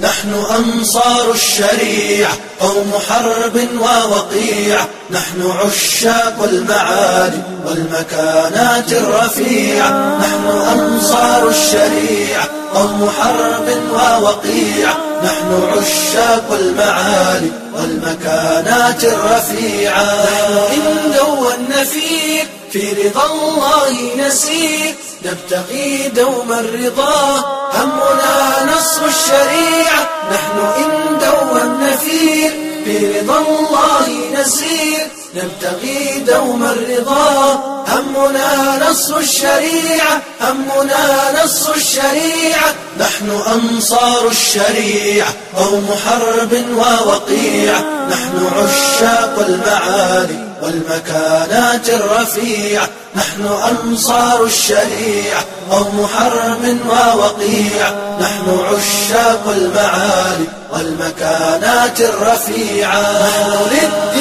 نحن أنصار الشريعة قوم حرب ووقيع. نحن عشاق المعالي والمكانات الرفيعة نحن أنصار الشريعة قوم حرب ووقيع. نحن عشاق المعالي والمكانات الرفيعة إن دون فيك في رضا الله نسير نبتغي دوما الرضا. همنا نصر الشريعة نحن إن دون فيك في رضا الله نسير. نبتغي دوما الرضا. همنا نصر الشريعة همنا نصر الشريعة. نحن أنصار الشريعة قوم حرب ووقيع. نحن عشاق المعالي والمكانات الرفيعة نحن أنصار الشريعة قوم حرب ووقيع. نحن عشاق المعالي والمكانات الرفيعة نحن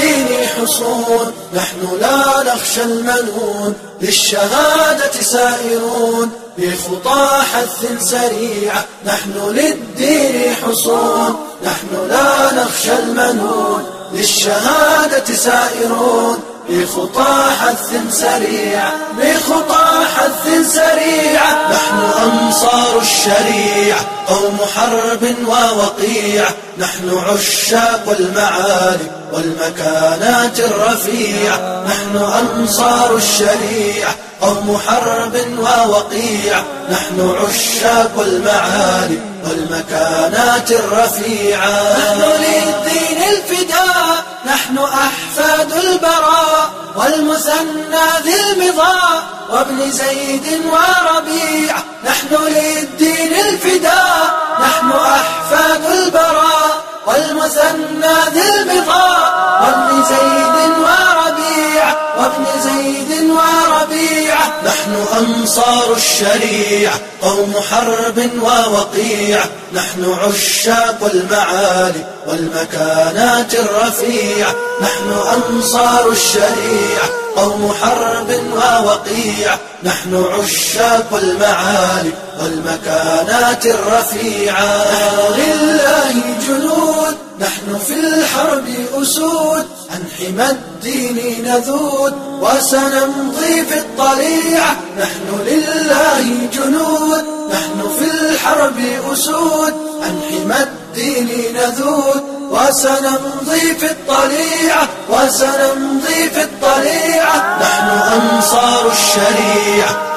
حصون نحن لا نخشى المنون. للشهادة سائرون. بخطى حث سريعة. نحن للدين حصون. نحن لا نخشى المنون. للشهادة سائرون. بخطى حث سريع بخطى حث سريع نحن أنصار الشريعة قوم حرب ووقيع. نحن عشاق المعالي والمكانات الرفيعة. نحن أنصار الشريعة قوم حرب ووقيع. نحن عشاق المعالي والمكانات الرفيعة. نحن للدين الفداء نحن أحفاد البراء والمثنى ذي المضاء وابن زيد وربيع. نحن للدين الفداء نحن أحفاد البراء والمثنى ذي المضاء. أنصار الشريعة قوم حرب ووقيع نحن عشاق المعالي والمكانات الرفيعة نحن أنصار الشريعة قوم حرب ووقيع نحن عشاق المعالي والمكانات الرفيعة لله جنود نحن في الحرب أسود. عن حمى الدين نذود وسنمضي في الطليعة. نحن لله جنود نحن في الحرب أسود. عن حمى الدين نذود وسنمضي في الطليعة وسنمضي في الطليعة. نحن أنصار الشريعة.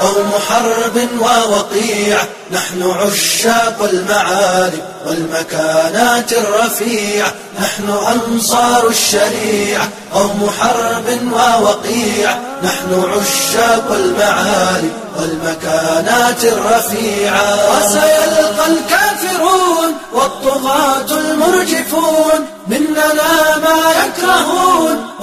قوم حرب ووقيع نحن عشاق المعالي والمكانات الرفيعة نحن أنصار الشريعة قوم حرب ووقيع نحن عشاق المعالي والمكانات الرفيعة وسيلقى الكافرون والطغاة المرجفون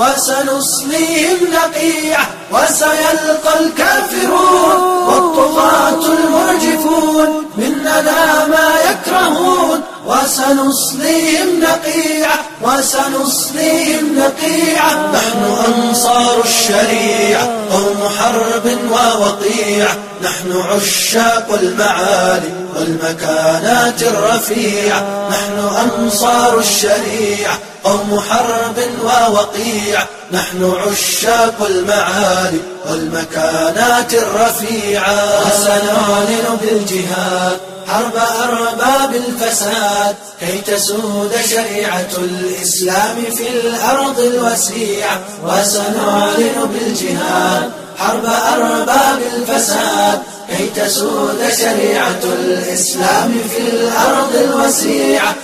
وسنصليهم نقيع وسيلقى الكافرون والطغاة المرجفون مننا ما يكرهون وسنصليهم نقيع وسنصليهم نقيع نحن أنصار الشريعة قوم حرب ووقيع نحن عشاق المعالي والمكانات الرفيعة نحن أنصار الشريعة قوم حرب ووقيع نحن عشاق المعالي والمكانات الرفيعة. وسنعلن بالجهاد حرب أرباب الفساد كي تسود شريعة الإسلام في الأرض الوسيعة وسنعلن بالجهاد حرب أرباب الفساد كي تسود شريعة الإسلام في الأرض الوسيعة